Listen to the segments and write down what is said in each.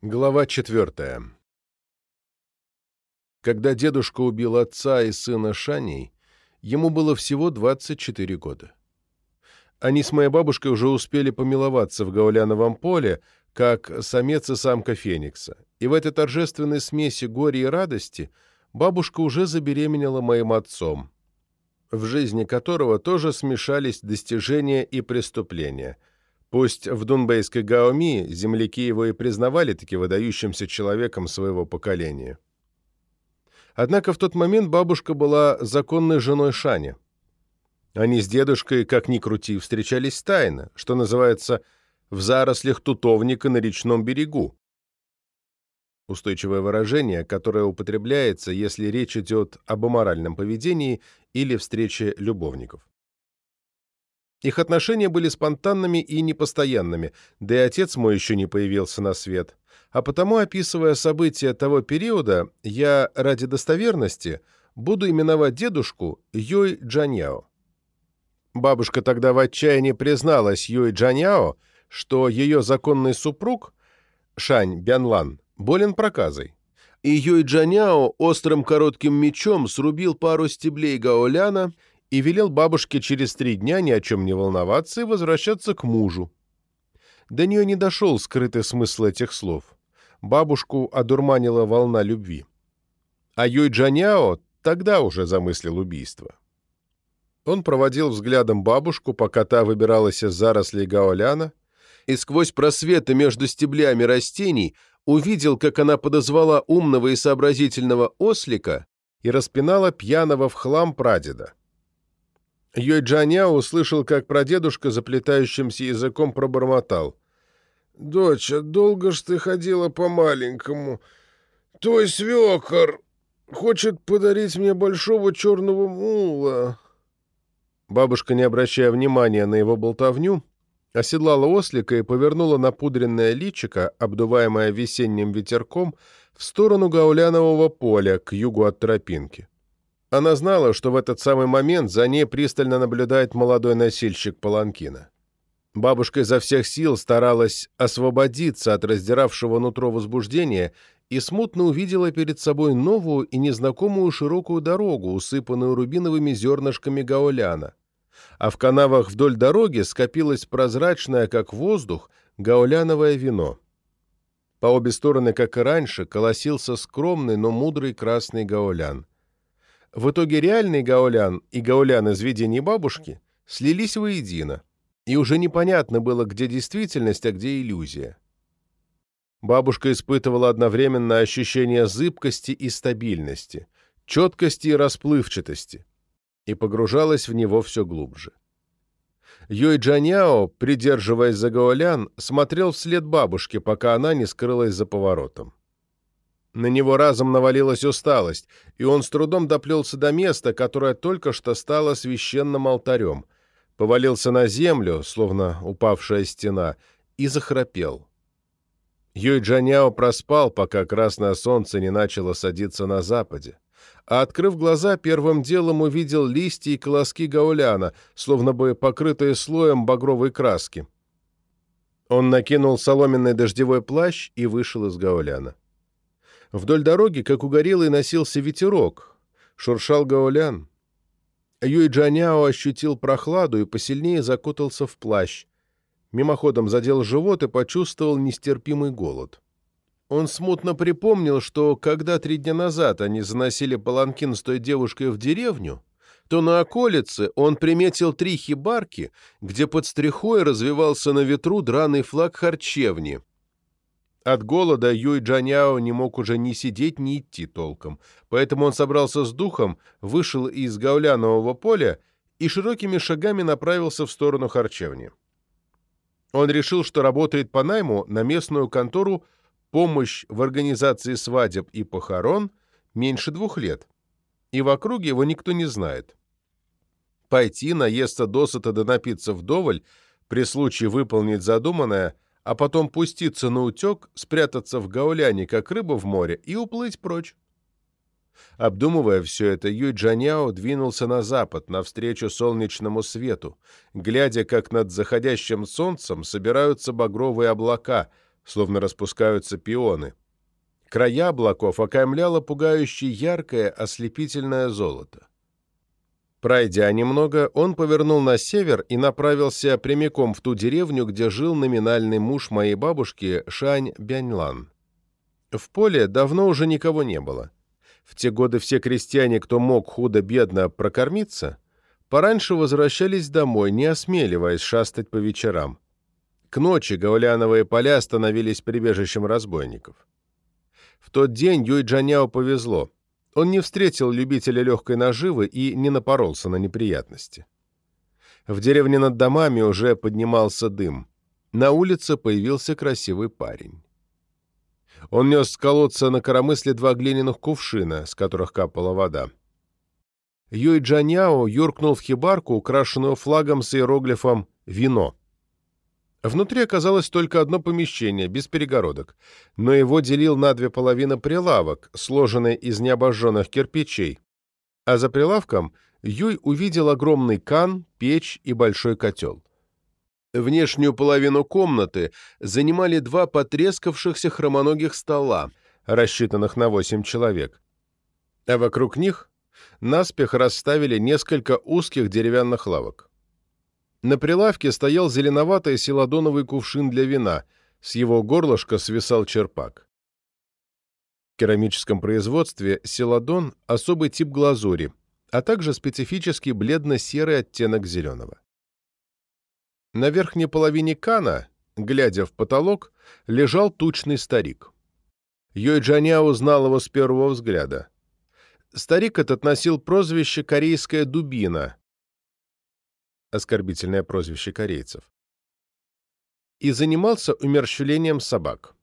Глава четвертая. Когда дедушка убил отца и сына Шаней, ему было всего 24 года. Они с моей бабушкой уже успели помиловаться в Гауляновом поле, как самец и самка Феникса, и в этой торжественной смеси горя и радости бабушка уже забеременела моим отцом, в жизни которого тоже смешались достижения и преступления – Пусть в Дунбейской Гаоми земляки его и признавали таки выдающимся человеком своего поколения. Однако в тот момент бабушка была законной женой Шани. Они с дедушкой, как ни крути, встречались тайно, что называется, в зарослях тутовника на речном берегу. Устойчивое выражение, которое употребляется, если речь идет об аморальном поведении или встрече любовников. Их отношения были спонтанными и непостоянными, да и отец мой еще не появился на свет. А потому, описывая события того периода, я, ради достоверности, буду именовать дедушку Йой Джаньяо. Бабушка тогда в отчаянии призналась Юй Джаньяо, что ее законный супруг, Шань Бянлан, болен проказой. И Юй Джаняо острым коротким мечом срубил пару стеблей гаоляна и велел бабушке через три дня ни о чем не волноваться и возвращаться к мужу. До нее не дошел скрытый смысл этих слов. Бабушку одурманила волна любви. А Юй Джаняо тогда уже замыслил убийство. Он проводил взглядом бабушку, пока та выбиралась из зарослей гаоляна, и сквозь просветы между стеблями растений увидел, как она подозвала умного и сообразительного ослика и распинала пьяного в хлам прадеда. Йойджаня услышал, как прадедушка заплетающимся языком пробормотал. «Доча, долго ж ты ходила по-маленькому. Твой свекор хочет подарить мне большого черного мула». Бабушка, не обращая внимания на его болтовню, оседлала ослика и повернула напудренное личико, обдуваемое весенним ветерком, в сторону гаулянового поля, к югу от тропинки. Она знала, что в этот самый момент за ней пристально наблюдает молодой носильщик Паланкина. Бабушка изо всех сил старалась освободиться от раздиравшего нутро возбуждения и смутно увидела перед собой новую и незнакомую широкую дорогу, усыпанную рубиновыми зернышками гаоляна. А в канавах вдоль дороги скопилось прозрачное, как воздух, гаоляновое вино. По обе стороны, как и раньше, колосился скромный, но мудрый красный гаолян. В итоге реальный гаулян и гаулян из видений бабушки слились воедино, и уже непонятно было, где действительность, а где иллюзия. Бабушка испытывала одновременно ощущение зыбкости и стабильности, четкости и расплывчатости, и погружалась в него все глубже. Йой Джаняо, придерживаясь за гаулян, смотрел вслед бабушке, пока она не скрылась за поворотом. На него разом навалилась усталость, и он с трудом доплелся до места, которое только что стало священным алтарем, повалился на землю, словно упавшая стена, и захрапел. Юй Джаняо проспал, пока красное солнце не начало садиться на западе, а, открыв глаза, первым делом увидел листья и колоски гауляна, словно бы покрытые слоем багровой краски. Он накинул соломенный дождевой плащ и вышел из гауляна. Вдоль дороги, как угорелый, носился ветерок. Шуршал гаулян. Юй Джаняо ощутил прохладу и посильнее закутался в плащ. Мимоходом задел живот и почувствовал нестерпимый голод. Он смутно припомнил, что когда три дня назад они заносили паланкин с той девушкой в деревню, то на околице он приметил три хибарки, где под стрихой развивался на ветру драный флаг харчевни, от голода Юй Джаняо не мог уже ни сидеть, ни идти толком, поэтому он собрался с духом, вышел из гаулянового поля и широкими шагами направился в сторону харчевни. Он решил, что работает по найму на местную контору «Помощь в организации свадеб и похорон» меньше двух лет, и в округе его никто не знает. Пойти, наесться досыта да напиться вдоволь, при случае выполнить задуманное – а потом пуститься на утек, спрятаться в гауляне, как рыба в море, и уплыть прочь. Обдумывая все это, Юй Джаняо двинулся на запад, навстречу солнечному свету, глядя, как над заходящим солнцем собираются багровые облака, словно распускаются пионы. Края облаков окаймляло пугающе яркое ослепительное золото. Пройдя немного, он повернул на север и направился прямиком в ту деревню, где жил номинальный муж моей бабушки Шань Бяньлан. В поле давно уже никого не было. В те годы все крестьяне, кто мог худо-бедно прокормиться, пораньше возвращались домой, не осмеливаясь шастать по вечерам. К ночи гауляновые поля становились прибежищем разбойников. В тот день Юй Джаняо повезло. Он не встретил любителя легкой наживы и не напоролся на неприятности. В деревне над домами уже поднимался дым. На улице появился красивый парень. Он нес с колодца на коромысле два глиняных кувшина, с которых капала вода. Юй Джаняо юркнул в хибарку, украшенную флагом с иероглифом «Вино». Внутри оказалось только одно помещение, без перегородок, но его делил на две половины прилавок, сложенный из необожженных кирпичей. А за прилавком Юй увидел огромный кан, печь и большой котел. Внешнюю половину комнаты занимали два потрескавшихся хромоногих стола, рассчитанных на восемь человек. А вокруг них наспех расставили несколько узких деревянных лавок. На прилавке стоял зеленоватый селадоновый кувшин для вина, с его горлышка свисал черпак. В керамическом производстве селадон – особый тип глазури, а также специфический бледно-серый оттенок зеленого. На верхней половине кана, глядя в потолок, лежал тучный старик. Йой Джаня узнал его с первого взгляда. Старик этот носил прозвище «корейская дубина», оскорбительное прозвище корейцев, и занимался умерщвлением собак.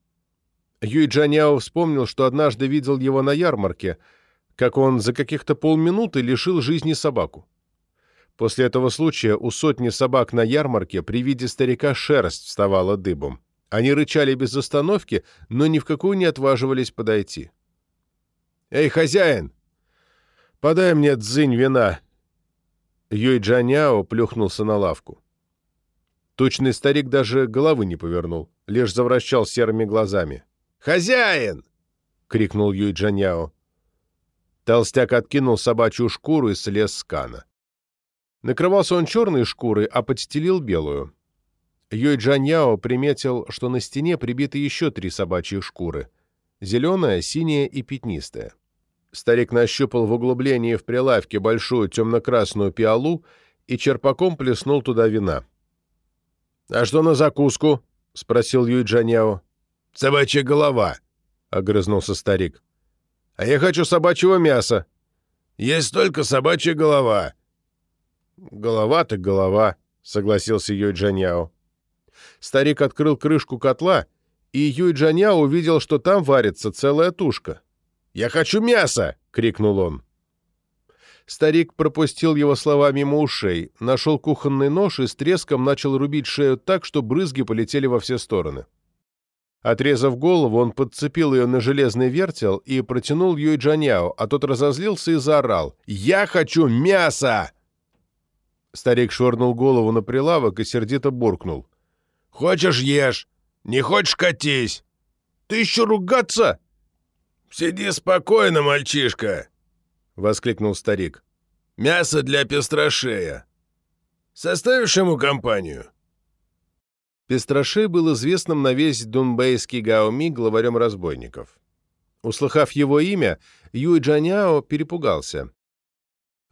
Юй Джаняо вспомнил, что однажды видел его на ярмарке, как он за каких-то полминуты лишил жизни собаку. После этого случая у сотни собак на ярмарке при виде старика шерсть вставала дыбом. Они рычали без остановки, но ни в какую не отваживались подойти. «Эй, хозяин! Подай мне дзынь вина!» Юй Джаняо плюхнулся на лавку. Тучный старик даже головы не повернул, лишь завращал серыми глазами. «Хозяин!» — крикнул Юй Джаняо. Толстяк откинул собачью шкуру и слез с кана. Накрывался он черной шкурой, а подстелил белую. Юй Джаньяо приметил, что на стене прибиты еще три собачьи шкуры — зеленая, синяя и пятнистая. Старик нащупал в углублении в прилавке большую темно-красную пиалу и черпаком плеснул туда вина. «А что на закуску?» — спросил Юй Джаняо. «Собачья голова», — огрызнулся старик. «А я хочу собачьего мяса». «Есть только собачья голова». «Голова так голова», — согласился Юй Джаняо. Старик открыл крышку котла, и Юй Джаняо увидел, что там варится целая тушка. «Я хочу мяса!» — крикнул он. Старик пропустил его слова мимо ушей, нашел кухонный нож и с треском начал рубить шею так, что брызги полетели во все стороны. Отрезав голову, он подцепил ее на железный вертел и протянул Юй Джаняо, а тот разозлился и заорал. «Я хочу мяса!» Старик швырнул голову на прилавок и сердито буркнул. «Хочешь — ешь! Не хочешь — катись! Ты еще ругаться!» «Сиди спокойно, мальчишка!» — воскликнул старик. «Мясо для пестрошея. Составишь ему компанию?» Пестрошей был известным на весь дунбейский Гаоми главарем разбойников. Услыхав его имя, Юй Джаняо перепугался.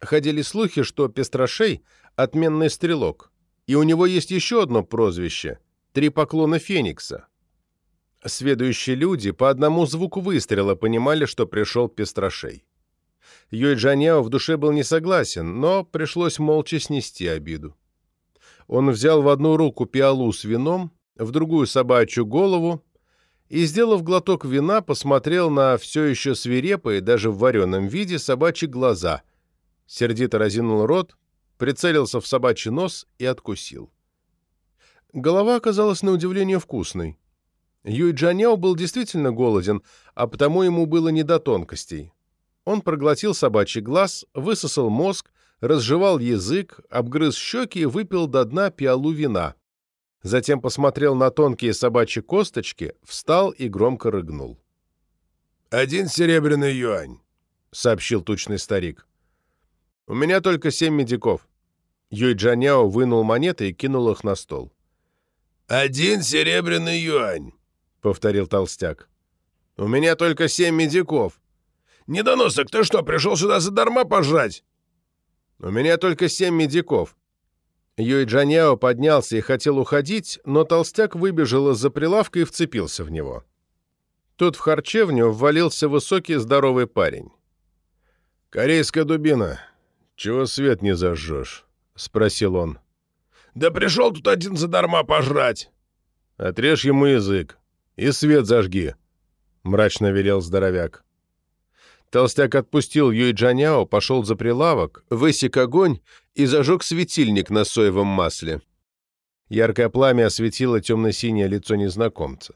Ходили слухи, что Пестрошей — отменный стрелок, и у него есть еще одно прозвище — «Три поклона Феникса». Сведущие люди по одному звуку выстрела понимали, что пришел Пестрошей. Юй Джаньяо в душе был не согласен, но пришлось молча снести обиду. Он взял в одну руку пиалу с вином, в другую собачью голову и, сделав глоток вина, посмотрел на все еще свирепые, даже в вареном виде, собачьи глаза, сердито разинул рот, прицелился в собачий нос и откусил. Голова оказалась на удивление вкусной. Юй Джаняо был действительно голоден, а потому ему было не до тонкостей. Он проглотил собачий глаз, высосал мозг, разжевал язык, обгрыз щеки и выпил до дна пиалу вина. затем посмотрел на тонкие собачьи косточки, встал и громко рыгнул. «Один серебряный юань», — сообщил тучный старик. «У меня только семь медиков». Юй Джаняо вынул монеты и кинул их на стол. «Один серебряный юань», — повторил толстяк. «У меня только семь медиков». «Недоносок, ты что, пришел сюда задарма пожрать?» «У меня только семь медиков». Юй Джаняо поднялся и хотел уходить, но толстяк выбежал из-за прилавка и вцепился в него. Тут в харчевню ввалился высокий здоровый парень. «Корейская дубина. Чего свет не зажжешь?» — спросил он. «Да пришел тут один задарма пожрать!» «Отрежь ему язык и свет зажги», — мрачно велел здоровяк. Толстяк отпустил Юй Джаняо, пошел за прилавок, высек огонь и зажег светильник на соевом масле. Яркое пламя осветило темно-синее лицо незнакомца.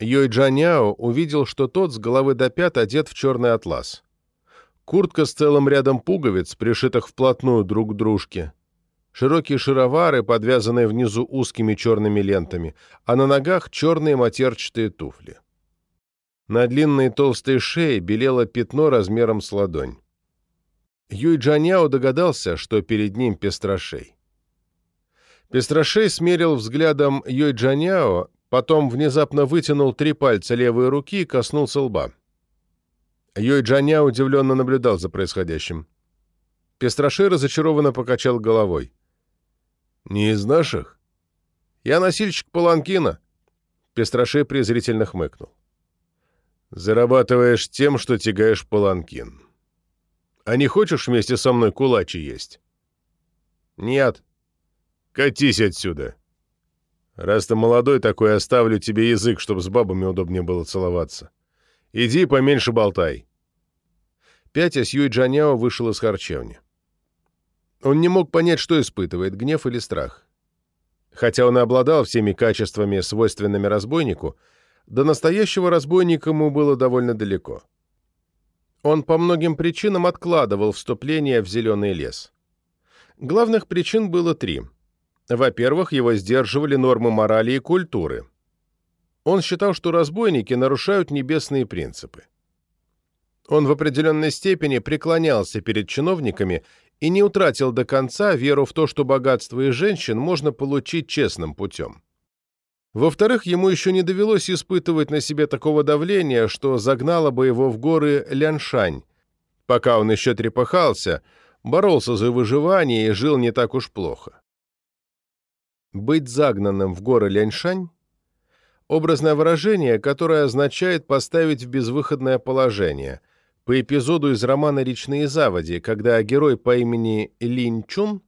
Юй Джаняо увидел, что тот с головы до пят одет в черный атлас. Куртка с целым рядом пуговиц, пришитых вплотную друг к дружке. Широкие шаровары, подвязанные внизу узкими черными лентами, а на ногах черные матерчатые туфли. На длинной толстой шее белело пятно размером с ладонь. Юй Джаняо догадался, что перед ним пестрашей. Пестрашей смерил взглядом Юй Джаняо, потом внезапно вытянул три пальца левой руки и коснулся лба. Юй Джаня удивленно наблюдал за происходящим. Пестрашей разочарованно покачал головой. «Не из наших?» «Я носильщик Паланкина», — Пестрашей презрительно хмыкнул. «Зарабатываешь тем, что тягаешь Паланкин. А не хочешь вместе со мной кулачи есть?» «Нет». «Катись отсюда. Раз ты молодой такой, оставлю тебе язык, чтобы с бабами удобнее было целоваться. Иди поменьше болтай». Пятясь, Юй Джаняо вышел из харчевни. Он не мог понять, что испытывает, гнев или страх. Хотя он и обладал всеми качествами, свойственными разбойнику, до настоящего разбойника ему было довольно далеко. Он по многим причинам откладывал вступление в зеленый лес. Главных причин было три. Во-первых, его сдерживали нормы морали и культуры. Он считал, что разбойники нарушают небесные принципы. Он в определенной степени преклонялся перед чиновниками и не утратил до конца веру в то, что богатство и женщин можно получить честным путем. Во-вторых, ему еще не довелось испытывать на себе такого давления, что загнало бы его в горы Ляншань. Пока он еще трепыхался, боролся за выживание и жил не так уж плохо. Быть загнанным в горы Ляньшань – образное выражение, которое означает поставить в безвыходное положение – по эпизоду из романа «Речные заводи», когда герой по имени Линь Чун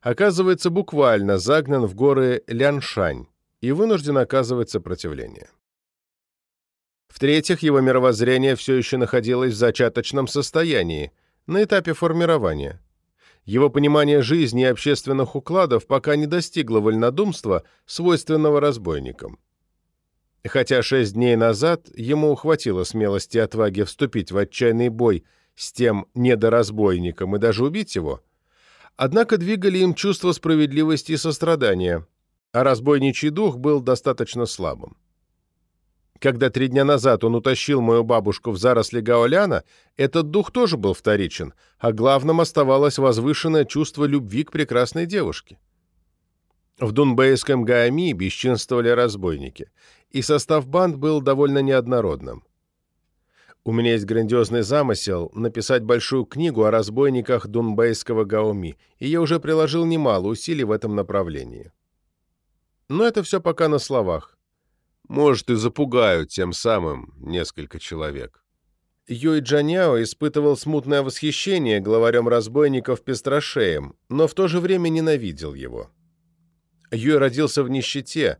оказывается буквально загнан в горы Ляншань и вынужден оказывать сопротивление. В-третьих, его мировоззрение все еще находилось в зачаточном состоянии, на этапе формирования. Его понимание жизни и общественных укладов пока не достигло вольнодумства, свойственного разбойникам. Хотя шесть дней назад ему хватило смелости и отваги вступить в отчаянный бой с тем недоразбойником и даже убить его, однако двигали им чувство справедливости и сострадания, а разбойничий дух был достаточно слабым. Когда три дня назад он утащил мою бабушку в заросли Гаоляна, этот дух тоже был вторичен, а главным оставалось возвышенное чувство любви к прекрасной девушке. В Дунбейском Гаами бесчинствовали разбойники, и состав банд был довольно неоднородным. У меня есть грандиозный замысел написать большую книгу о разбойниках Дунбейского Гаоми, и я уже приложил немало усилий в этом направлении. Но это все пока на словах. Может, и запугают тем самым несколько человек. Юй Джаняо испытывал смутное восхищение главарем разбойников Пестрашеем, но в то же время ненавидел его. Юй родился в нищете,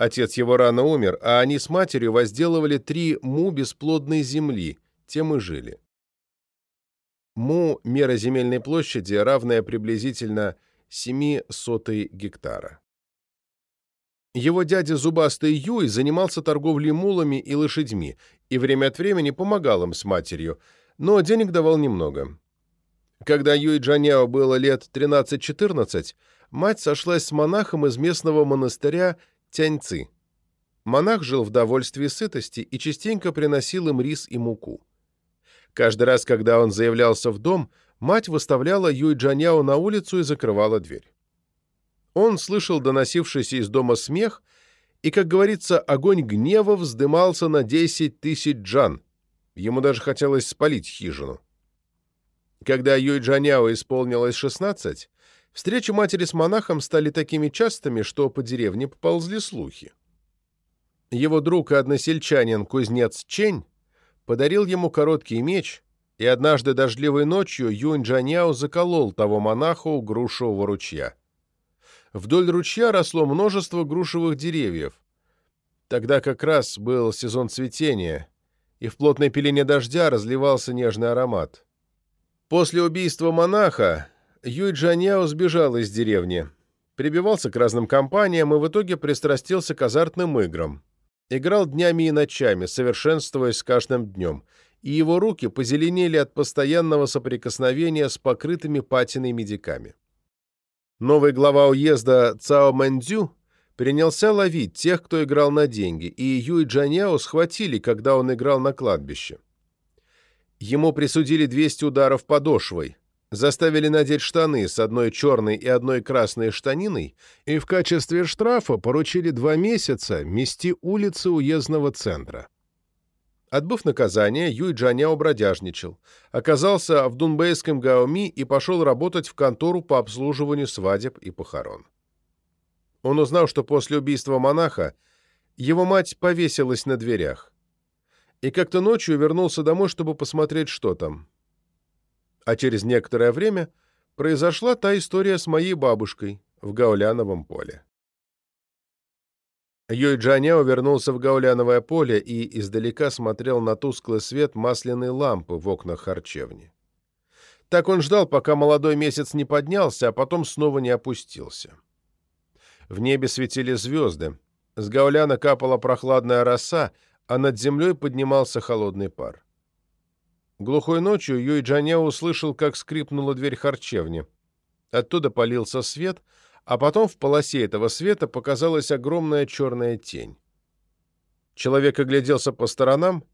отец его рано умер, а они с матерью возделывали три му бесплодной земли, тем и жили. Му – мера земельной площади, равная приблизительно 7 сотой гектара. Его дядя Зубастый Юй занимался торговлей мулами и лошадьми и время от времени помогал им с матерью, но денег давал немного. Когда Юй Джаняо было лет 13-14, мать сошлась с монахом из местного монастыря Тяньцы. Монах жил в довольстве и сытости и частенько приносил им рис и муку. Каждый раз, когда он заявлялся в дом, мать выставляла Юй Джаняо на улицу и закрывала дверь. Он слышал доносившийся из дома смех, и, как говорится, огонь гнева вздымался на десять тысяч джан. Ему даже хотелось спалить хижину. Когда Юй Джаняо исполнилось 16, встречи матери с монахом стали такими частыми, что по деревне поползли слухи. Его друг и односельчанин кузнец Чень подарил ему короткий меч, и однажды дождливой ночью Юнь Джаняо заколол того монаха у грушевого ручья. Вдоль ручья росло множество грушевых деревьев. Тогда как раз был сезон цветения, и в плотной пелене дождя разливался нежный аромат. После убийства монаха Юй Джаняо сбежал из деревни, прибивался к разным компаниям и в итоге пристрастился к азартным играм. Играл днями и ночами, совершенствуясь с каждым днем, и его руки позеленели от постоянного соприкосновения с покрытыми патиной медиками. Новый глава уезда Цао Мэнзю принялся ловить тех, кто играл на деньги, и Юй Джаняо схватили, когда он играл на кладбище. Ему присудили 200 ударов подошвой, заставили надеть штаны с одной черной и одной красной штаниной и в качестве штрафа поручили два месяца мести улицы уездного центра. Отбыв наказание, Юй Джаняо бродяжничал, оказался в дунбейском Гаоми и пошел работать в контору по обслуживанию свадеб и похорон. Он узнал, что после убийства монаха его мать повесилась на дверях и как-то ночью вернулся домой, чтобы посмотреть, что там. А через некоторое время произошла та история с моей бабушкой в Гауляновом поле. Йой Джаняо вернулся в Гауляновое поле и издалека смотрел на тусклый свет масляной лампы в окнах харчевни. Так он ждал, пока молодой месяц не поднялся, а потом снова не опустился. В небе светили звезды, с Гауляна капала прохладная роса, а над землей поднимался холодный пар. Глухой ночью Юй Джаняо услышал, как скрипнула дверь харчевни. Оттуда полился свет, а потом в полосе этого света показалась огромная черная тень. Человек огляделся по сторонам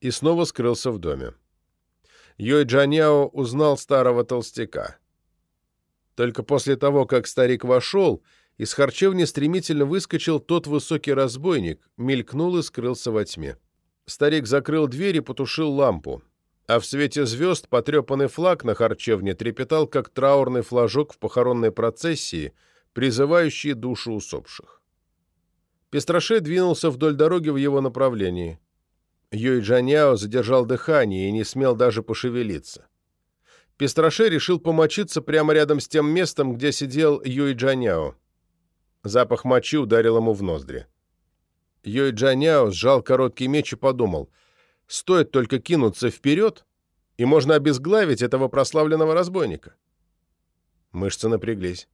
и снова скрылся в доме. Йой Джаняо узнал старого толстяка. Только после того, как старик вошел, из харчевни стремительно выскочил тот высокий разбойник, мелькнул и скрылся во тьме. Старик закрыл дверь и потушил лампу, а в свете звезд потрепанный флаг на харчевне трепетал, как траурный флажок в похоронной процессии, призывающий душу усопших. Пестраше двинулся вдоль дороги в его направлении. Юй Джаняо задержал дыхание и не смел даже пошевелиться. Пестраше решил помочиться прямо рядом с тем местом, где сидел Юй Джаняо. Запах мочи ударил ему в ноздри. Йой Джаняо сжал короткий меч и подумал, стоит только кинуться вперед, и можно обезглавить этого прославленного разбойника. Мышцы напряглись.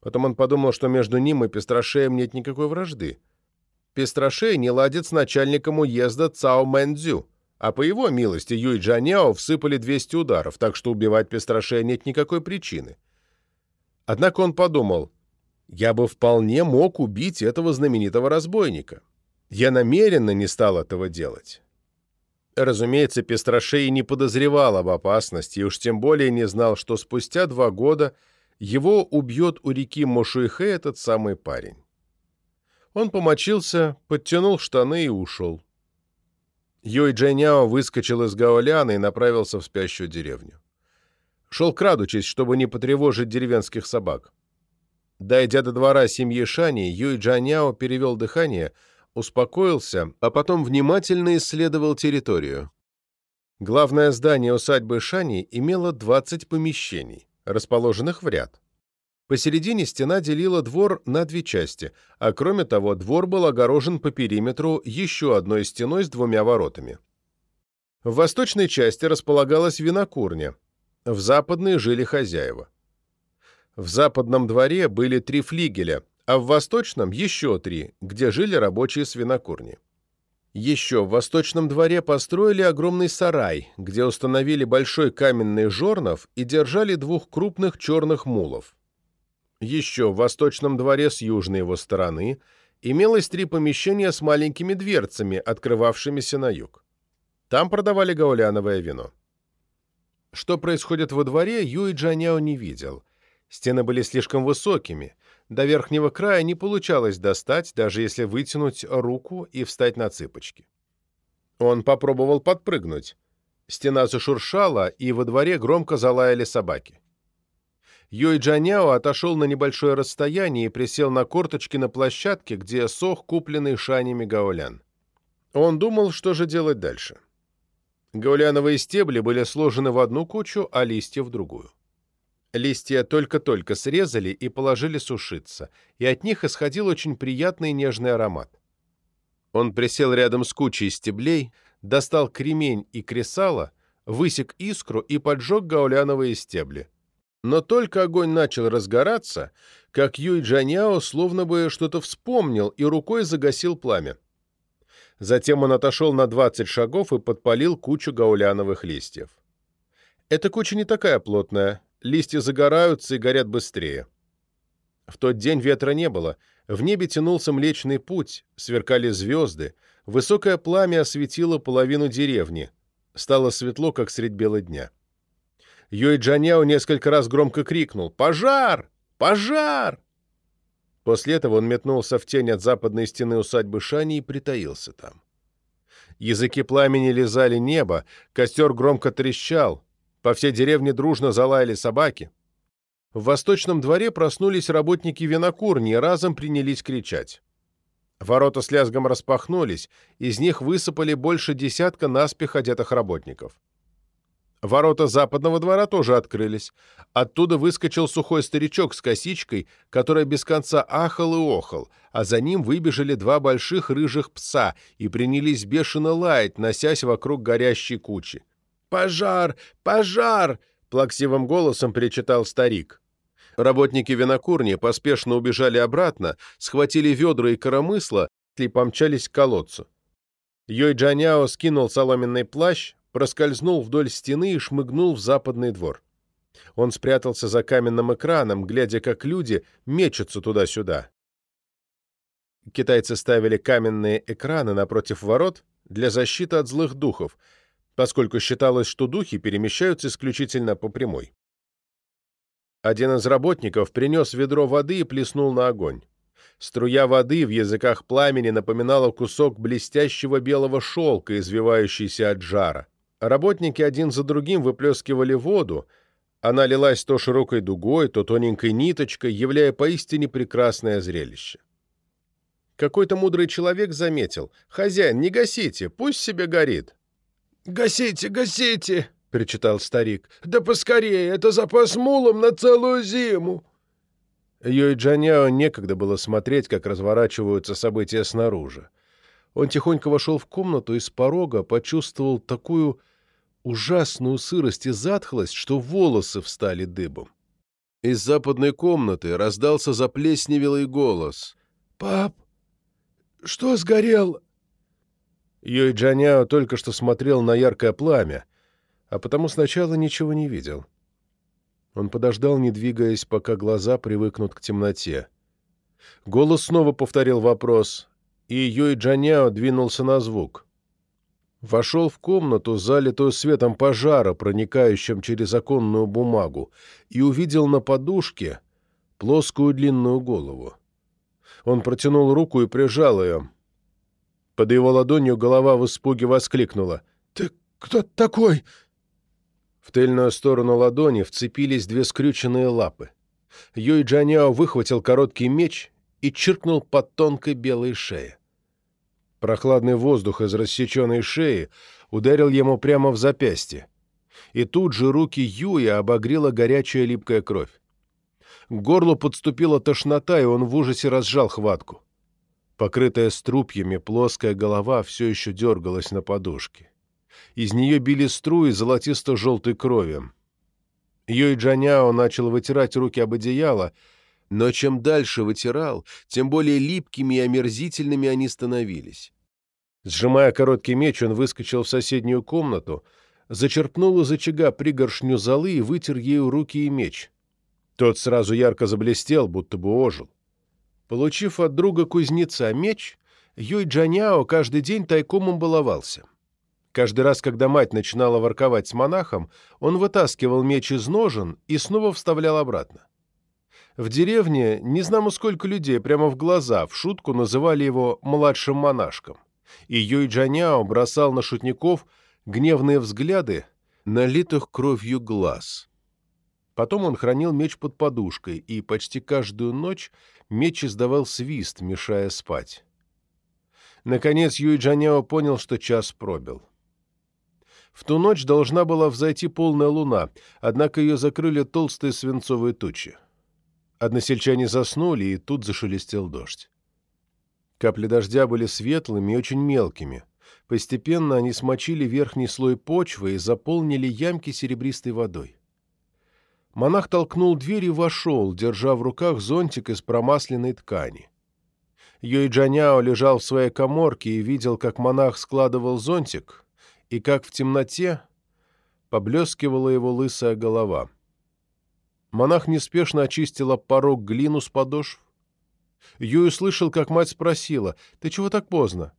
Потом он подумал, что между ним и Пестрашеем нет никакой вражды. Пестрашей не ладит с начальником уезда Цао Мэнзю, а по его милости Юй Джаняо всыпали 200 ударов, так что убивать Пестрашея нет никакой причины. Однако он подумал, я бы вполне мог убить этого знаменитого разбойника. Я намеренно не стал этого делать. Разумеется, Пестрашей не подозревал об опасности, и уж тем более не знал, что спустя два года его убьет у реки Мошуйхэ этот самый парень. Он помочился, подтянул штаны и ушел. Йой Джэняо выскочил из Гаоляна и направился в спящую деревню. Шел крадучись, чтобы не потревожить деревенских собак. Дойдя до двора семьи Шани, Юй Джаняо перевел дыхание, успокоился, а потом внимательно исследовал территорию. Главное здание усадьбы Шани имело 20 помещений, расположенных в ряд. Посередине стена делила двор на две части, а кроме того двор был огорожен по периметру еще одной стеной с двумя воротами. В восточной части располагалась винокурня, в западной жили хозяева. В западном дворе были три флигеля, а в восточном еще три, где жили рабочие свинокурни. Еще в восточном дворе построили огромный сарай, где установили большой каменный жорнов и держали двух крупных черных мулов. Еще в восточном дворе с южной его стороны имелось три помещения с маленькими дверцами, открывавшимися на юг. Там продавали гауляновое вино. Что происходит во дворе, Юй Джаняо не видел. Стены были слишком высокими. До верхнего края не получалось достать, даже если вытянуть руку и встать на цыпочки. Он попробовал подпрыгнуть. Стена зашуршала, и во дворе громко залаяли собаки. Юй Джаняо отошел на небольшое расстояние и присел на корточки на площадке, где сох, купленный шанями гаулян. Он думал, что же делать дальше. Гауляновые стебли были сложены в одну кучу, а листья в другую. Листья только-только срезали и положили сушиться, и от них исходил очень приятный нежный аромат. Он присел рядом с кучей стеблей, достал кремень и кресало, высек искру и поджег гауляновые стебли. Но только огонь начал разгораться, как Юй Джаняо словно бы что-то вспомнил и рукой загасил пламя. Затем он отошел на 20 шагов и подпалил кучу гауляновых листьев. Эта куча не такая плотная, листья загораются и горят быстрее. В тот день ветра не было, в небе тянулся Млечный Путь, сверкали звезды, высокое пламя осветило половину деревни, стало светло, как средь бела дня. Юй Джаняо несколько раз громко крикнул «Пожар! Пожар!». После этого он метнулся в тень от западной стены усадьбы Шани и притаился там. Языки пламени лизали небо, костер громко трещал, по всей деревне дружно залаяли собаки. В восточном дворе проснулись работники винокурни и разом принялись кричать. Ворота с лязгом распахнулись, из них высыпали больше десятка наспех одетых работников. Ворота западного двора тоже открылись. Оттуда выскочил сухой старичок с косичкой, который без конца ахал и охал, а за ним выбежали два больших рыжих пса и принялись бешено лаять, носясь вокруг горящей кучи. «Пожар! Пожар!» — плаксивым голосом причитал старик. Работники винокурни поспешно убежали обратно, схватили ведра и коромысла и помчались к колодцу. Йой Джаняо скинул соломенный плащ, проскользнул вдоль стены и шмыгнул в западный двор. Он спрятался за каменным экраном, глядя, как люди мечутся туда-сюда. Китайцы ставили каменные экраны напротив ворот для защиты от злых духов, поскольку считалось, что духи перемещаются исключительно по прямой. Один из работников принес ведро воды и плеснул на огонь. Струя воды в языках пламени напоминала кусок блестящего белого шелка, извивающийся от жара. Работники один за другим выплескивали воду, она лилась то широкой дугой, то тоненькой ниточкой, являя поистине прекрасное зрелище. Какой-то мудрый человек заметил. «Хозяин, не гасите, пусть себе горит». «Гасите, гасите!» — причитал старик. «Да поскорее, это запас мулом на целую зиму!» Йой Джаняо некогда было смотреть, как разворачиваются события снаружи. Он тихонько вошел в комнату и с порога почувствовал такую ужасную сырость и затхлость, что волосы встали дыбом. Из западной комнаты раздался заплесневелый голос. «Пап, что сгорело?» Йой Джаняо только что смотрел на яркое пламя, а потому сначала ничего не видел. Он подождал, не двигаясь, пока глаза привыкнут к темноте. Голос снова повторил вопрос, и Йой Джаняо двинулся на звук. Вошел в комнату, залитую светом пожара, проникающим через оконную бумагу, и увидел на подушке плоскую длинную голову. Он протянул руку и прижал ее. Под его ладонью голова в испуге воскликнула. «Ты кто такой?» В тыльную сторону ладони вцепились две скрюченные лапы. Йой Джаняо выхватил короткий меч и чиркнул под тонкой белой шее. Прохладный воздух из рассеченной шеи ударил ему прямо в запястье. И тут же руки Юя обогрела горячая липкая кровь. К горлу подступила тошнота, и он в ужасе разжал хватку. Покрытая струпьями плоская голова все еще дергалась на подушке. Из нее били струи золотисто-желтой крови. Юй Джаняо начал вытирать руки об одеяло, но чем дальше вытирал, тем более липкими и омерзительными они становились. Сжимая короткий меч, он выскочил в соседнюю комнату, зачерпнул из очага пригоршню золы и вытер ею руки и меч. Тот сразу ярко заблестел, будто бы ожил. Получив от друга кузнеца меч, Юй Джаняо каждый день тайком им баловался. Каждый раз, когда мать начинала ворковать с монахом, он вытаскивал меч из ножен и снова вставлял обратно. В деревне не знамо сколько людей прямо в глаза в шутку называли его «младшим монашком». И Юй Джаняо бросал на шутников гневные взгляды, налитых кровью глаз. Потом он хранил меч под подушкой, и почти каждую ночь меч издавал свист, мешая спать. Наконец Юй Джаняо понял, что час пробил. В ту ночь должна была взойти полная луна, однако ее закрыли толстые свинцовые тучи. Односельчане заснули, и тут зашелестел дождь. Капли дождя были светлыми и очень мелкими. Постепенно они смочили верхний слой почвы и заполнили ямки серебристой водой. Монах толкнул дверь и вошел, держа в руках зонтик из промасленной ткани. Юй Джаняо лежал в своей коморке и видел, как монах складывал зонтик, и как в темноте поблескивала его лысая голова. Монах неспешно очистил порог глину с подошв. Юй услышал, как мать спросила, «Ты чего так поздно?»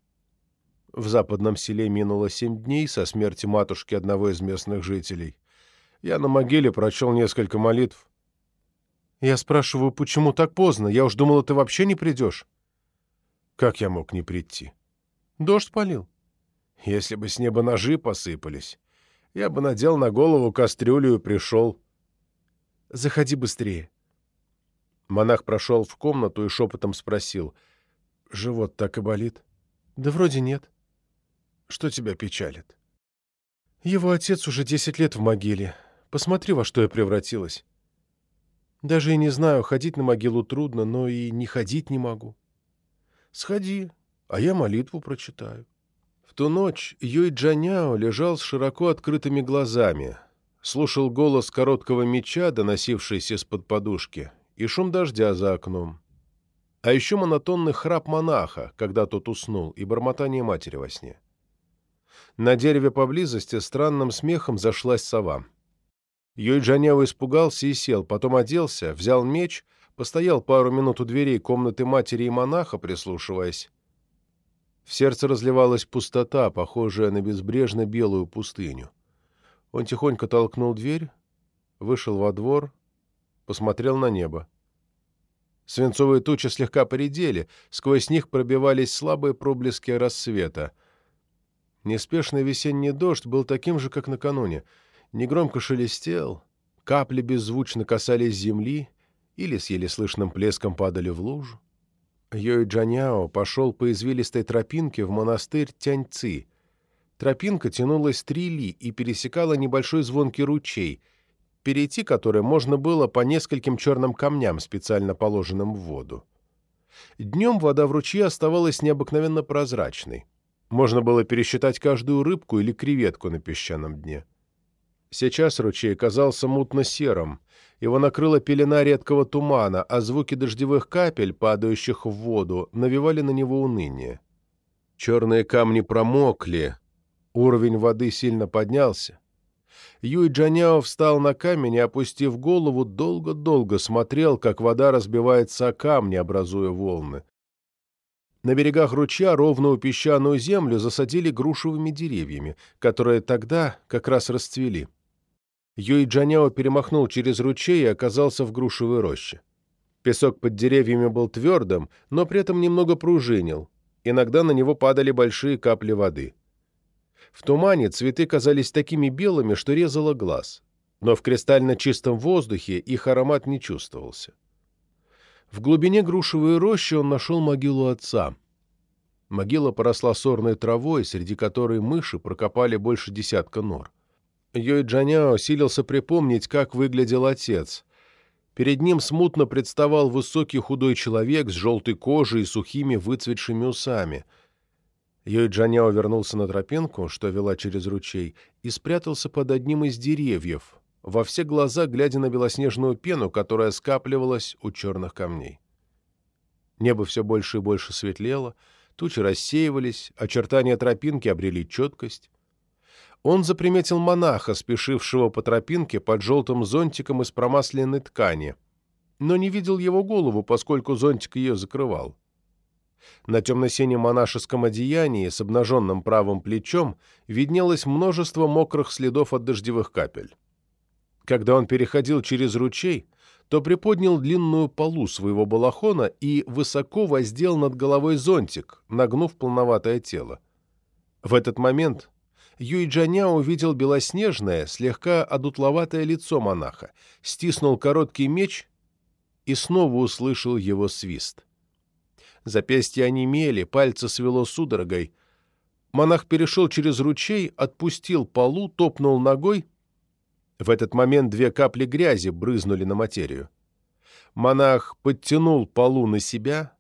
В западном селе минуло семь дней со смерти матушки одного из местных жителей. Я на могиле прочел несколько молитв. Я спрашиваю, почему так поздно? Я уж думала, ты вообще не придешь. Как я мог не прийти? Дождь полил. Если бы с неба ножи посыпались, я бы надел на голову кастрюлю и пришел. Заходи быстрее. Монах прошел в комнату и шепотом спросил. Живот так и болит? Да вроде нет. Что тебя печалит? Его отец уже десять лет в могиле. Посмотри, во что я превратилась. Даже и не знаю, ходить на могилу трудно, но и не ходить не могу. Сходи, а я молитву прочитаю. В ту ночь Юй Джаняо лежал с широко открытыми глазами, слушал голос короткого меча, доносившийся из-под подушки, и шум дождя за окном. А еще монотонный храп монаха, когда тот уснул, и бормотание матери во сне. На дереве поблизости странным смехом зашлась сова. Юйджанева испугался и сел, потом оделся, взял меч, постоял пару минут у дверей комнаты матери и монаха, прислушиваясь. В сердце разливалась пустота, похожая на безбрежно белую пустыню. Он тихонько толкнул дверь, вышел во двор, посмотрел на небо. Свинцовые тучи слегка поредели, сквозь них пробивались слабые проблески рассвета — Неспешный весенний дождь был таким же, как накануне. Негромко шелестел, капли беззвучно касались земли или с еле слышным плеском падали в лужу. Йой Джаняо пошел по извилистой тропинке в монастырь Тяньци. Тропинка тянулась три ли и пересекала небольшой звонкий ручей, перейти который можно было по нескольким черным камням, специально положенным в воду. Днем вода в ручье оставалась необыкновенно прозрачной. Можно было пересчитать каждую рыбку или креветку на песчаном дне. Сейчас ручей казался мутно-серым. Его накрыла пелена редкого тумана, а звуки дождевых капель, падающих в воду, навевали на него уныние. Черные камни промокли, уровень воды сильно поднялся. Юй Джаняо встал на камень и, опустив голову, долго-долго смотрел, как вода разбивается о камни, образуя волны. На берегах ручья ровную песчаную землю засадили грушевыми деревьями, которые тогда как раз расцвели. Юй Джаняо перемахнул через ручей и оказался в грушевой роще. Песок под деревьями был твердым, но при этом немного пружинил. Иногда на него падали большие капли воды. В тумане цветы казались такими белыми, что резало глаз. Но в кристально чистом воздухе их аромат не чувствовался. В глубине грушевой рощи он нашел могилу отца. Могила поросла сорной травой, среди которой мыши прокопали больше десятка нор. Йой Джаняо силился припомнить, как выглядел отец. Перед ним смутно представал высокий худой человек с желтой кожей и сухими выцветшими усами. Йой Джаняо вернулся на тропинку, что вела через ручей, и спрятался под одним из деревьев, во все глаза глядя на белоснежную пену, которая скапливалась у черных камней. Небо все больше и больше светлело, тучи рассеивались, очертания тропинки обрели четкость. Он заприметил монаха, спешившего по тропинке под желтым зонтиком из промасленной ткани, но не видел его голову, поскольку зонтик ее закрывал. На темно-синем монашеском одеянии с обнаженным правым плечом виднелось множество мокрых следов от дождевых капель. Когда он переходил через ручей, то приподнял длинную полу своего балахона и высоко воздел над головой зонтик, нагнув полноватое тело. В этот момент Юй Джаня увидел белоснежное, слегка одутловатое лицо монаха, стиснул короткий меч и снова услышал его свист. Запястья онемели, пальцы свело судорогой. Монах перешел через ручей, отпустил полу, топнул ногой. В этот момент две капли грязи брызнули на материю. Монах подтянул полу на себя,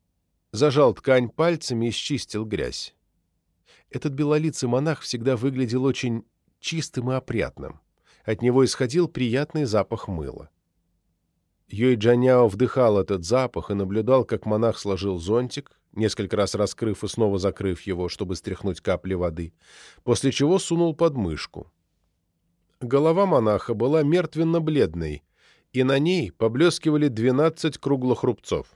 зажал ткань пальцами и счистил грязь. Этот белолицый монах всегда выглядел очень чистым и опрятным. От него исходил приятный запах мыла. Юй Джаняо вдыхал этот запах и наблюдал, как монах сложил зонтик, несколько раз раскрыв и снова закрыв его, чтобы стряхнуть капли воды, после чего сунул под мышку. Голова монаха была мертвенно-бледной, и на ней поблескивали двенадцать круглых рубцов.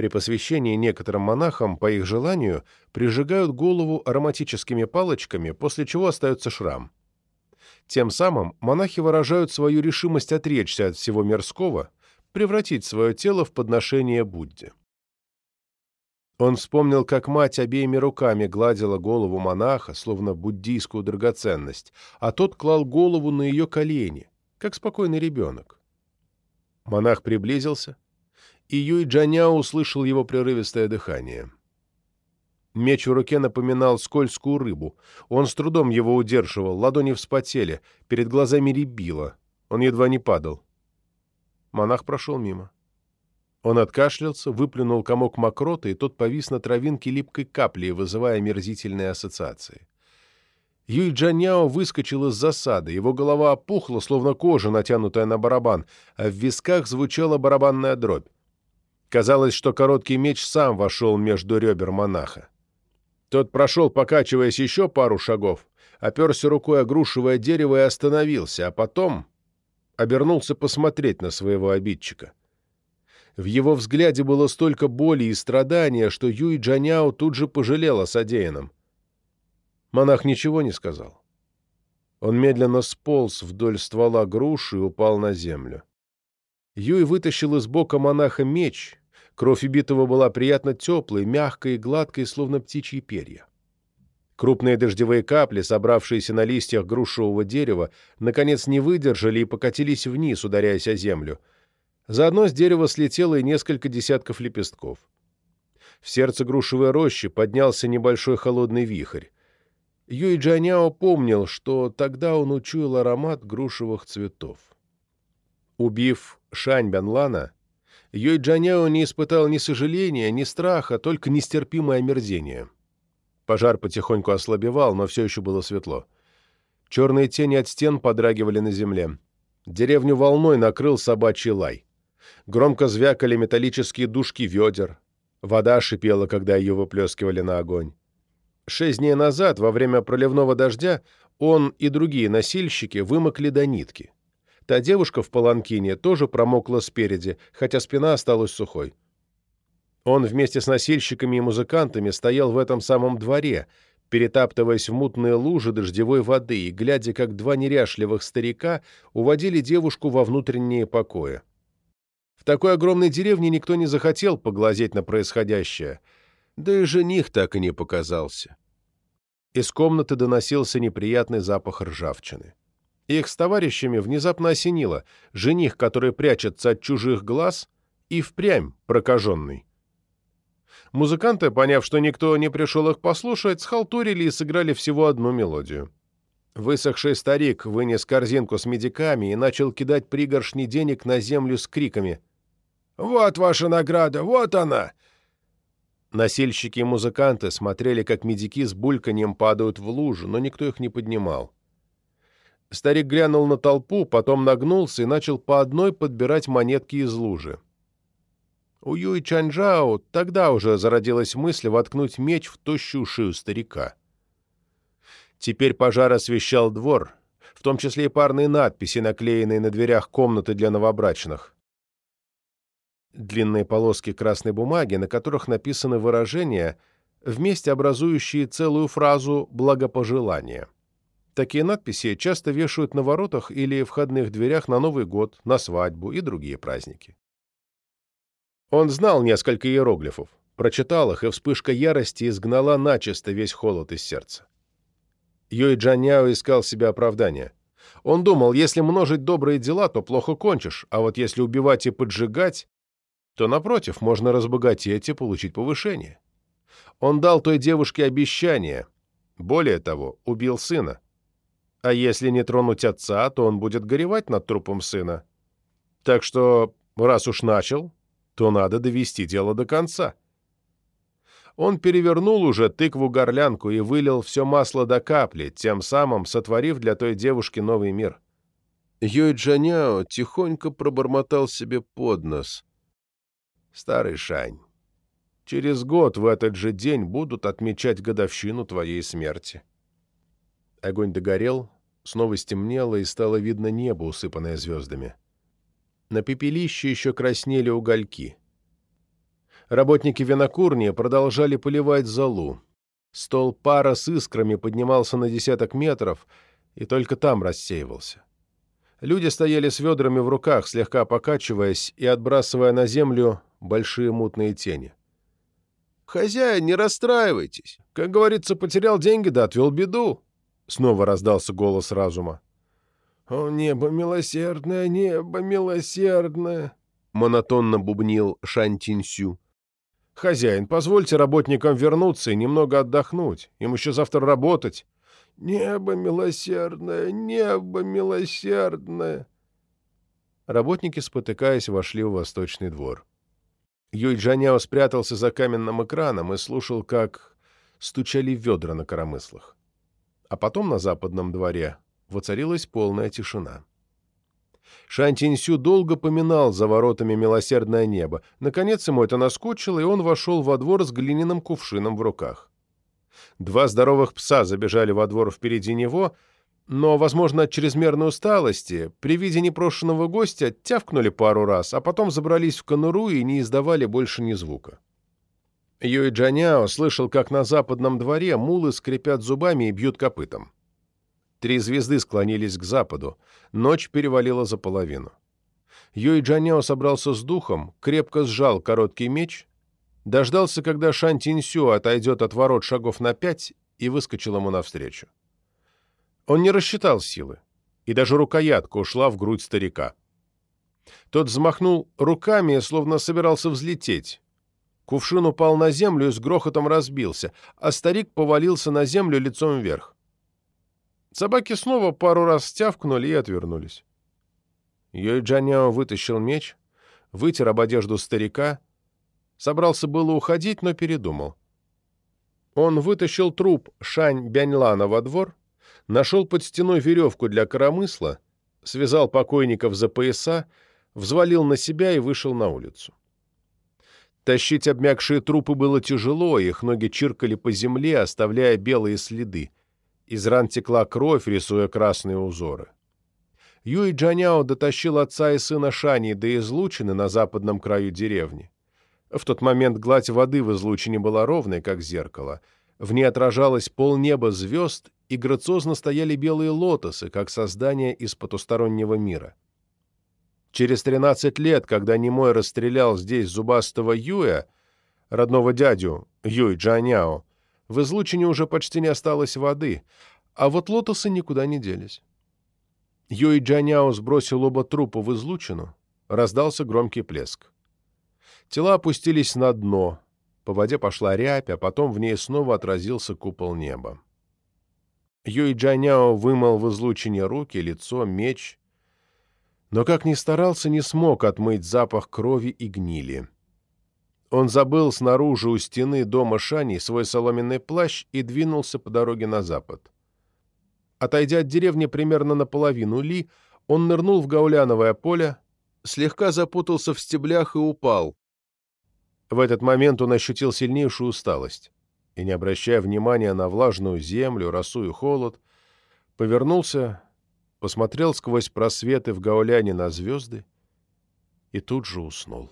При посвящении некоторым монахам, по их желанию, прижигают голову ароматическими палочками, после чего остается шрам. Тем самым монахи выражают свою решимость отречься от всего мирского, превратить свое тело в подношение Будде. Он вспомнил, как мать обеими руками гладила голову монаха, словно буддийскую драгоценность, а тот клал голову на ее колени, как спокойный ребенок. Монах приблизился, и Юй Джаняо услышал его прерывистое дыхание. Меч в руке напоминал скользкую рыбу. Он с трудом его удерживал, ладони вспотели, перед глазами рябило. Он едва не падал. Монах прошел мимо. Он откашлялся, выплюнул комок мокроты, и тот повис на травинке липкой каплей, вызывая омерзительные ассоциации. Юй Джаняо выскочил из засады, его голова опухла, словно кожа, натянутая на барабан, а в висках звучала барабанная дробь. Казалось, что короткий меч сам вошел между ребер монаха. Тот прошел, покачиваясь еще пару шагов, оперся рукой о грушевое дерево и остановился, а потом обернулся посмотреть на своего обидчика. В его взгляде было столько боли и страдания, что Юй Джаняо тут же пожалел о содеянном. Монах ничего не сказал. Он медленно сполз вдоль ствола груши и упал на землю. Юй вытащил из бока монаха меч, Кровь убитого была приятно теплой, мягкой и гладкой, словно птичьи перья. Крупные дождевые капли, собравшиеся на листьях грушевого дерева, наконец не выдержали и покатились вниз, ударяясь о землю. Заодно с дерева слетело и несколько десятков лепестков. В сердце грушевой рощи поднялся небольшой холодный вихрь. Юй Джаняо помнил, что тогда он учуял аромат грушевых цветов. Убив Шань Бянлана, Йой Джаняо не испытал ни сожаления, ни страха, только нестерпимое омерзение. Пожар потихоньку ослабевал, но все еще было светло. Черные тени от стен подрагивали на земле. Деревню волной накрыл собачий лай. Громко звякали металлические дужки ведер. Вода шипела, когда ее выплескивали на огонь. Шесть дней назад, во время проливного дождя, он и другие носильщики вымокли до нитки. Та девушка в паланкине тоже промокла спереди, хотя спина осталась сухой. Он вместе с носильщиками и музыкантами стоял в этом самом дворе, перетаптываясь в мутные лужи дождевой воды и глядя, как два неряшливых старика уводили девушку во внутренние покои. В такой огромной деревне никто не захотел поглазеть на происходящее, да и жених так и не показался. Из комнаты доносился неприятный запах ржавчины. Их с товарищами внезапно осенило. Жених, который прячется от чужих глаз, и впрямь прокаженный. Музыканты, поняв, что никто не пришел их послушать, схалтурили и сыграли всего одну мелодию. Высохший старик вынес корзинку с медиками и начал кидать пригоршни денег на землю с криками. «Вот ваша награда! Вот она!» Носильщики и музыканты смотрели, как медики с бульканьем падают в лужу, но никто их не поднимал. Старик глянул на толпу, потом нагнулся и начал по одной подбирать монетки из лужи. У Юй Чанжао тогда уже зародилась мысль воткнуть меч в тощую шею старика. Теперь пожар освещал двор, в том числе и парные надписи, наклеенные на дверях комнаты для новобрачных. длинные полоски красной бумаги, на которых написаны выражения, вместе образующие целую фразу «благопожелание». Такие надписи часто вешают на воротах или входных дверях на Новый год, на свадьбу и другие праздники. Он знал несколько иероглифов, прочитал их, и вспышка ярости изгнала начисто весь холод из сердца. Юй Джаняо искал себе оправдания. Он думал, если множить добрые дела, то плохо кончишь, а вот если убивать и поджигать, то, напротив, можно разбогатеть и получить повышение. Он дал той девушке обещание, более того, убил сына. А если не тронуть отца, то он будет горевать над трупом сына. Так что, раз уж начал, то надо довести дело до конца. Он перевернул уже тыкву-горлянку и вылил все масло до капли, тем самым сотворив для той девушки новый мир. Юй Джаняо тихонько пробормотал себе под нос. «Старый Шань, через год в этот же день будут отмечать годовщину твоей смерти». Огонь догорел, снова стемнело, и стало видно небо, усыпанное звездами. На пепелище еще краснели угольки. Работники винокурни продолжали поливать золу. Стол пара с искрами поднимался на десяток метров и только там рассеивался. Люди стояли с ведрами в руках, слегка покачиваясь и отбрасывая на землю большие мутные тени. «Хозяин, не расстраивайтесь. Как говорится, потерял деньги да отвел беду», — снова раздался голос разума. «О, небо милосердное, небо милосердное!» — монотонно бубнил Шань Тинсю. «Хозяин, позвольте работникам вернуться и немного отдохнуть. Им еще завтра работать». «Небо милосердное, небо милосердное!» Работники, спотыкаясь, вошли в восточный двор. Юй Джаняо спрятался за каменным экраном и слушал, как стучали ведра на коромыслах. А потом на западном дворе воцарилась полная тишина. Шань Тиньсю долго поминал за воротами милосердное небо. Наконец ему это наскучило, и он вошел во двор с глиняным кувшином в руках. Два здоровых пса забежали во двор впереди него, но, возможно, от чрезмерной усталости, при виде непрошенного гостя тявкнули пару раз, а потом забрались в конуру и не издавали больше ни звука. Юй Джаняо слышал, как на западном дворе мулы скрипят зубами и бьют копытом. Три звезды склонились к западу. Ночь перевалила за половину. Юй Джаняо собрался с духом, крепко сжал короткий меч, дождался, когда Шан Тинсю отойдет от ворот шагов на пять и выскочил ему навстречу. Он не рассчитал силы, и даже рукоятка ушла в грудь старика. Тот взмахнул руками, словно собирался взлететь. Кувшин упал на землю и с грохотом разбился, а старик повалился на землю лицом вверх. Собаки снова пару раз стявкнули и отвернулись. Йой вытащил меч, вытер об одежду старика, собрался было уходить, но передумал. Он вытащил труп Шань Бяньлана во двор, нашел под стеной веревку для коромысла, связал покойников за пояса, взвалил на себя и вышел на улицу. Тащить обмякшие трупы было тяжело, их ноги чиркали по земле, оставляя белые следы. Из ран текла кровь, рисуя красные узоры. Юй Джаняо дотащил отца и сына Шани до излучины на западном краю деревни. В тот момент гладь воды в излучине была ровной, как зеркало. В ней отражалось полнеба звезд, и грациозно стояли белые лотосы, как создания из потустороннего мира. Через 13 лет, когда Немой расстрелял здесь зубастого Юя, родного дядю Юй Джаняо, в излучине уже почти не осталось воды, а вот лотосы никуда не делись. Юй Джаняо сбросил оба трупа в излучину, раздался громкий плеск. Тела опустились на дно, по воде пошла рябь, а потом в ней снова отразился купол неба. Юй Джаняо вымыл в излучине руки, лицо, меч, но, как ни старался, не смог отмыть запах крови и гнили. Он забыл снаружи у стены дома Шани свой соломенный плащ и двинулся по дороге на запад. Отойдя от деревни примерно наполовину ли, он нырнул в гауляновое поле, слегка запутался в стеблях и упал. В этот момент он ощутил сильнейшую усталость и, не обращая внимания на влажную землю, росу и холод, повернулся, посмотрел сквозь просветы в гауляне на звезды и тут же уснул.